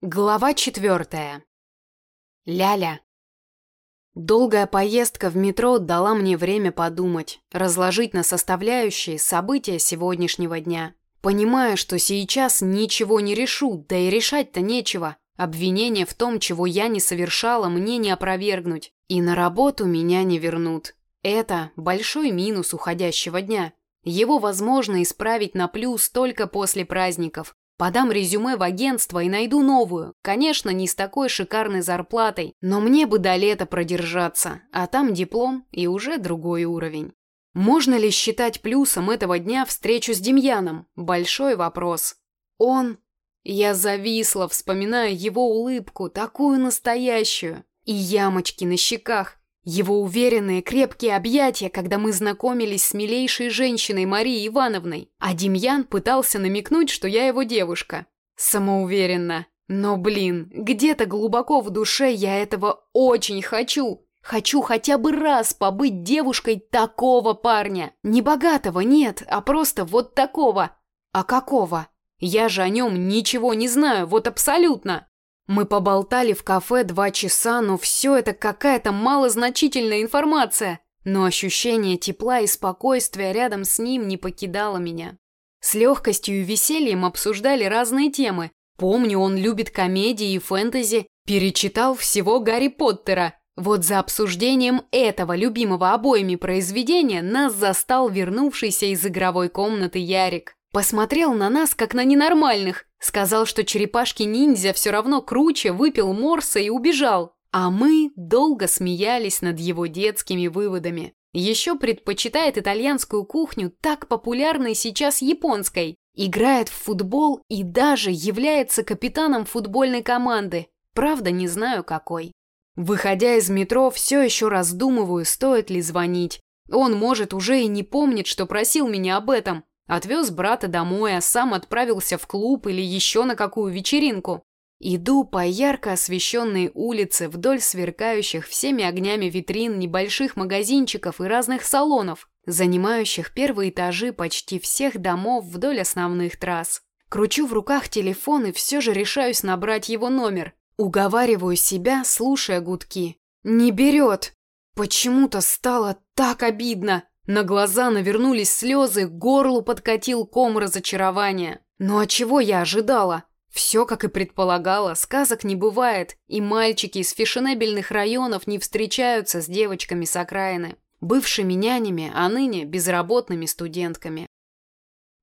Глава четвертая. Ляля. Долгая поездка в метро дала мне время подумать, разложить на составляющие события сегодняшнего дня. Понимая, что сейчас ничего не решу, да и решать-то нечего. Обвинение в том, чего я не совершала, мне не опровергнуть. И на работу меня не вернут. Это большой минус уходящего дня. Его возможно исправить на плюс только после праздников. Подам резюме в агентство и найду новую. Конечно, не с такой шикарной зарплатой, но мне бы до лета продержаться, а там диплом и уже другой уровень. Можно ли считать плюсом этого дня встречу с Демьяном? Большой вопрос. Он... Я зависла, вспоминая его улыбку, такую настоящую. И ямочки на щеках, его уверенные, крепкие объятия, когда мы знакомились с милейшей женщиной Марией Ивановной, а Демьян пытался намекнуть, что я его девушка. Самоуверенно. Но, блин, где-то глубоко в душе я этого очень хочу. Хочу хотя бы раз побыть девушкой такого парня. Не богатого, нет, а просто вот такого. А какого? Я же о нем ничего не знаю, вот абсолютно. Мы поболтали в кафе два часа, но все это какая-то малозначительная информация. Но ощущение тепла и спокойствия рядом с ним не покидало меня. С легкостью и весельем обсуждали разные темы. Помню, он любит комедии и фэнтези, перечитал всего Гарри Поттера. Вот за обсуждением этого любимого обоими произведения нас застал вернувшийся из игровой комнаты Ярик. Посмотрел на нас, как на ненормальных, сказал, что черепашки-ниндзя все равно круче, выпил морса и убежал. А мы долго смеялись над его детскими выводами. Еще предпочитает итальянскую кухню, так популярной сейчас японской. Играет в футбол и даже является капитаном футбольной команды. Правда, не знаю какой. Выходя из метро, все еще раздумываю, стоит ли звонить. Он, может, уже и не помнит, что просил меня об этом. Отвез брата домой, а сам отправился в клуб или еще на какую вечеринку. Иду по ярко освещенной улице вдоль сверкающих всеми огнями витрин небольших магазинчиков и разных салонов, занимающих первые этажи почти всех домов вдоль основных трасс. Кручу в руках телефон и все же решаюсь набрать его номер. Уговариваю себя, слушая гудки. Не берет. Почему-то стало так обидно. На глаза навернулись слезы, к горлу подкатил ком разочарования. Ну а чего я ожидала? Все, как и предполагала, сказок не бывает, и мальчики из фешенебельных районов не встречаются с девочками с окраины, бывшими нянями, а ныне безработными студентками.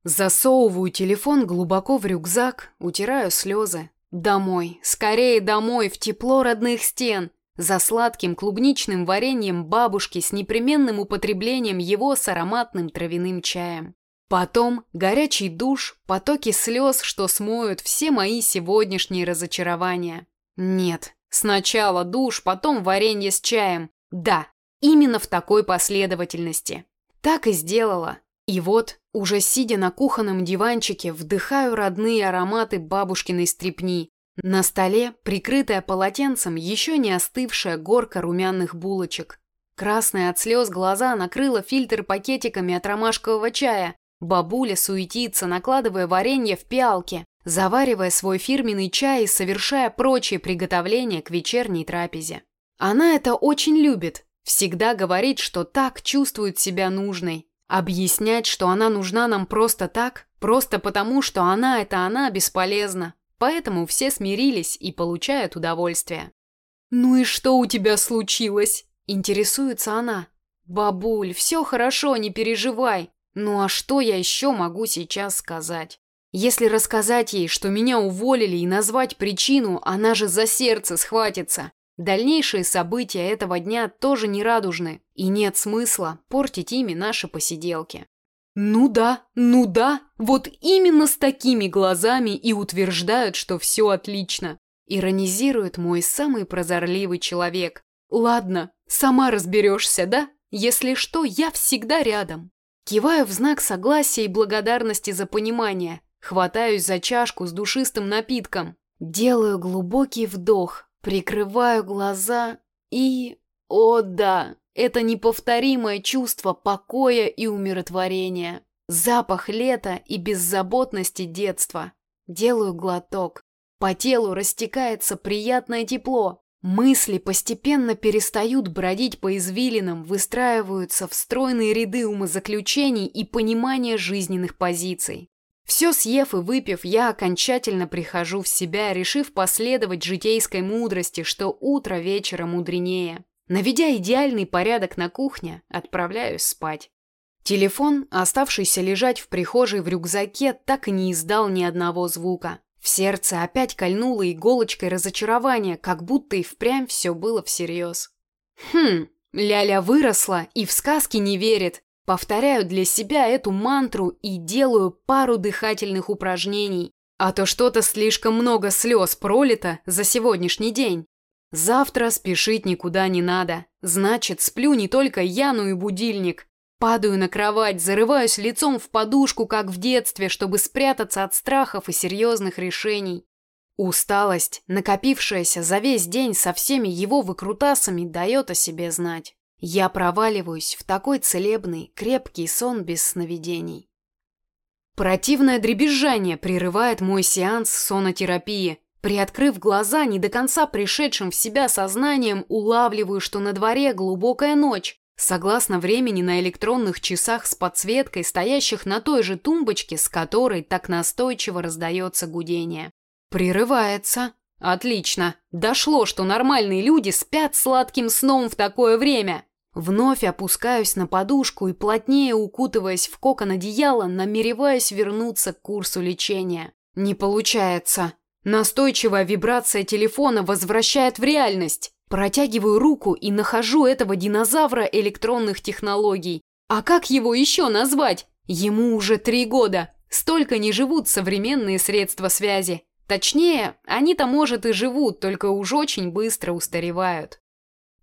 Засовываю телефон глубоко в рюкзак, утираю слезы. Домой, скорее домой, в тепло родных стен, за сладким клубничным вареньем бабушки с непременным употреблением его с ароматным травяным чаем. Потом горячий душ, потоки слез, что смоют все мои сегодняшние разочарования. Нет, сначала душ, потом варенье с чаем. Да, именно в такой последовательности. Так и сделала. И вот, уже сидя на кухонном диванчике, вдыхаю родные ароматы бабушкиной стрепни, на столе, прикрытая полотенцем, еще не остывшая горка румяных булочек. Красные от слез глаза накрыла фильтр пакетиками от ромашкового чая. Бабуля суетится, накладывая варенье в пиалки, заваривая свой фирменный чай и совершая прочие приготовления к вечерней трапезе. Она это очень любит. Всегда говорит, что так чувствует себя нужной. Объяснять, что она нужна нам просто так, просто потому, что она – это она, бесполезно. Поэтому все смирились и получают удовольствие. «Ну и что у тебя случилось?» – интересуется она. «Бабуль, все хорошо, не переживай. Ну а что я еще могу сейчас сказать? Если рассказать ей, что меня уволили и назвать причину, она же за сердце схватится. Дальнейшие события этого дня тоже не радужны, и нет смысла портить ими наши посиделки. Ну да, ну да, вот именно с такими глазами и утверждают, что все отлично. Иронизирует мой самый прозорливый человек. Ладно, сама разберешься, да? Если что, я всегда рядом. Киваю в знак согласия и благодарности за понимание. Хватаюсь за чашку с душистым напитком. Делаю глубокий вдох, прикрываю глаза и... О да, это неповторимое чувство покоя и умиротворения. Запах лета и беззаботности детства. Делаю глоток. По телу растекается приятное тепло. Мысли постепенно перестают бродить по извилинам, выстраиваются в стройные ряды умозаключений и понимания жизненных позиций. Все съев и выпив, я окончательно прихожу в себя, решив последовать житейской мудрости, что утро вечера мудренее. Наведя идеальный порядок на кухне, отправляюсь спать. Телефон, оставшийся лежать в прихожей в рюкзаке, так и не издал ни одного звука. В сердце опять кольнуло иголочкой разочарование, как будто и впрямь все было всерьез. Хм, Ляля выросла и в сказки не верит. Повторяю для себя эту мантру и делаю пару дыхательных упражнений. А то что-то слишком много слез пролито за сегодняшний день. Завтра спешить никуда не надо. Значит, сплю не только я, но и будильник. Падаю на кровать, зарываюсь лицом в подушку, как в детстве, чтобы спрятаться от страхов и серьезных решений. Усталость, накопившаяся за весь день со всеми его выкрутасами, дает о себе знать. Я проваливаюсь в такой целебный, крепкий сон без сновидений. Противное дребезжание прерывает мой сеанс сонотерапии. Приоткрыв глаза, не до конца пришедшим в себя сознанием, улавливаю, что на дворе глубокая ночь. Согласно времени на электронных часах с подсветкой, стоящих на той же тумбочке, с которой так настойчиво раздается гудение. Прерывается. Отлично. Дошло, что нормальные люди спят сладким сном в такое время. Вновь опускаюсь на подушку и плотнее укутываясь в кокон одеяла, намереваясь вернуться к курсу лечения. Не получается. Настойчивая вибрация телефона возвращает в реальность. Протягиваю руку и нахожу этого динозавра электронных технологий. А как его еще назвать? Ему уже три года. Столько не живут современные средства связи. Точнее, они-то, может, и живут, только уж очень быстро устаревают.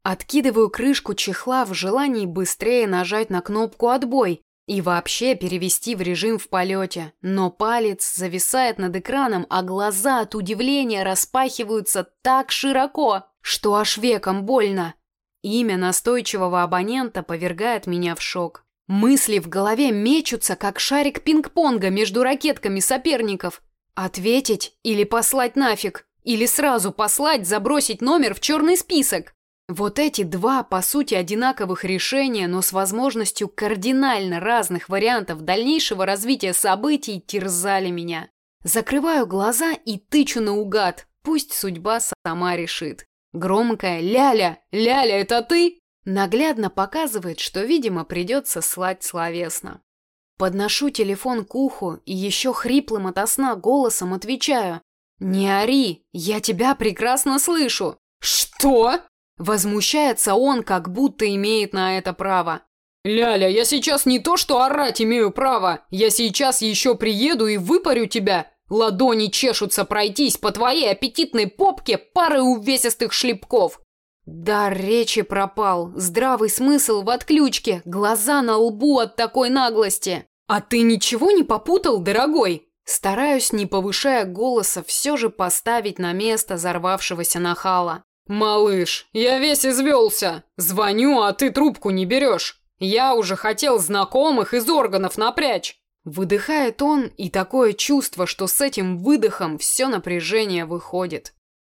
Откидываю крышку чехла в желании быстрее нажать на кнопку «Отбой», и вообще перевести в режим в полете, но палец зависает над экраном, а глаза от удивления распахиваются так широко, что аж веком больно. Имя настойчивого абонента повергает меня в шок. Мысли в голове мечутся, как шарик пинг-понга между ракетками соперников. Ответить или послать нафиг, или сразу послать, забросить номер в черный список. Вот эти два, по сути, одинаковых решения, но с возможностью кардинально разных вариантов дальнейшего развития событий терзали меня. Закрываю глаза и тычу наугад, пусть судьба сама решит. Громкая «Ляля! Ляля, это ты?» наглядно показывает, что, видимо, придется слать словесно. Подношу телефон к уху и еще хриплым ото сна голосом отвечаю. «Не ори, я тебя прекрасно слышу!» «Что?» Возмущается он, как будто имеет на это право. «Ляля, я сейчас не то что орать имею право, я сейчас еще приеду и выпарю тебя. Ладони чешутся пройтись по твоей аппетитной попке парой увесистых шлепков». Дар речи пропал, здравый смысл в отключке, глаза на лбу от такой наглости. «А ты ничего не попутал, дорогой?» Стараюсь, не повышая голоса, все же поставить на место взорвавшегося нахала. «Малыш, я весь извелся. Звоню, а ты трубку не берешь. Я уже хотел знакомых из органов напрячь». Выдыхает он, и такое чувство, что с этим выдохом все напряжение выходит.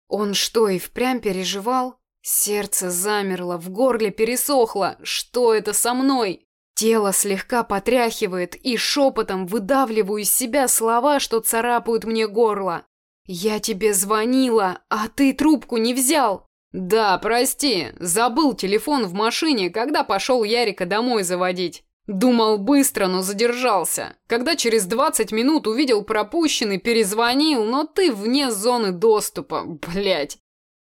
Он что, и впрямь переживал? Сердце замерло, в горле пересохло. Что это со мной? Тело слегка потряхивает, и шепотом выдавливаю из себя слова, что царапают мне горло. «Я тебе звонила, а ты трубку не взял!» «Да, прости, забыл телефон в машине, когда пошел Ярика домой заводить. Думал быстро, но задержался. Когда через 20 минут увидел пропущенный, перезвонил, но ты вне зоны доступа, блять.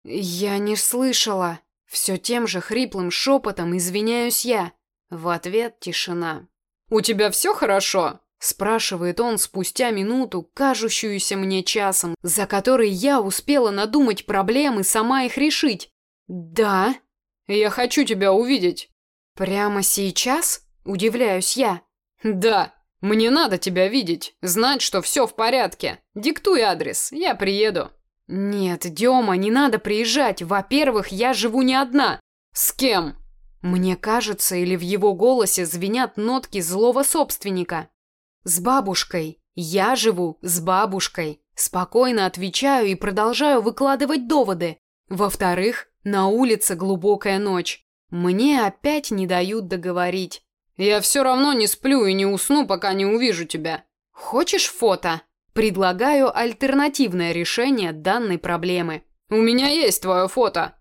Я не слышала. Все тем же хриплым шепотом извиняюсь я. В ответ тишина. «У тебя все хорошо?» Спрашивает он спустя минуту, кажущуюся мне часом, за который я успела надумать проблемы, сама их решить. «Да». «Я хочу тебя увидеть». «Прямо сейчас?» – удивляюсь я. «Да. Мне надо тебя видеть, знать, что все в порядке. Диктуй адрес, я приеду». «Нет, Дема, не надо приезжать. Во-первых, я живу не одна». «С кем?» Мне кажется, или в его голосе звенят нотки злого собственника. С бабушкой. Я живу с бабушкой. Спокойно отвечаю и продолжаю выкладывать доводы. Во-вторых, на улице глубокая ночь. Мне опять не дают договорить. Я все равно не сплю и не усну, пока не увижу тебя. Хочешь фото? Предлагаю альтернативное решение данной проблемы. У меня есть твое фото.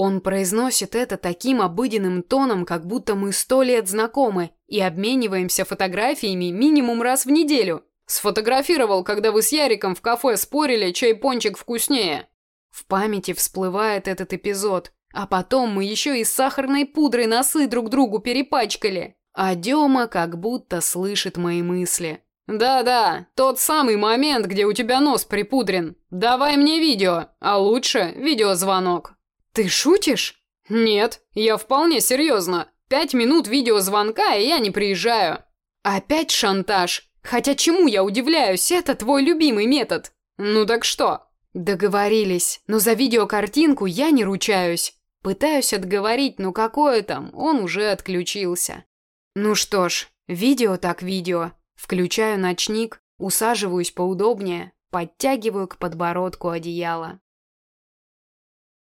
Он произносит это таким обыденным тоном, как будто мы сто лет знакомы и обмениваемся фотографиями минимум раз в неделю. Сфотографировал, когда вы с Яриком в кафе спорили, чей пончик вкуснее. В памяти всплывает этот эпизод. А потом мы еще и сахарной пудрой носы друг другу перепачкали. А Дема как будто слышит мои мысли. «Да-да, тот самый момент, где у тебя нос припудрен. Давай мне видео, а лучше видеозвонок». «Ты шутишь?» «Нет, я вполне серьезно. Пять минут видеозвонка, и я не приезжаю». «Опять шантаж? Хотя чему я удивляюсь, это твой любимый метод». «Ну так что?» «Договорились, но за видеокартинку я не ручаюсь». Пытаюсь отговорить, но какое там, он уже отключился. Ну что ж, видео так видео. Включаю ночник, усаживаюсь поудобнее, подтягиваю к подбородку одеяло.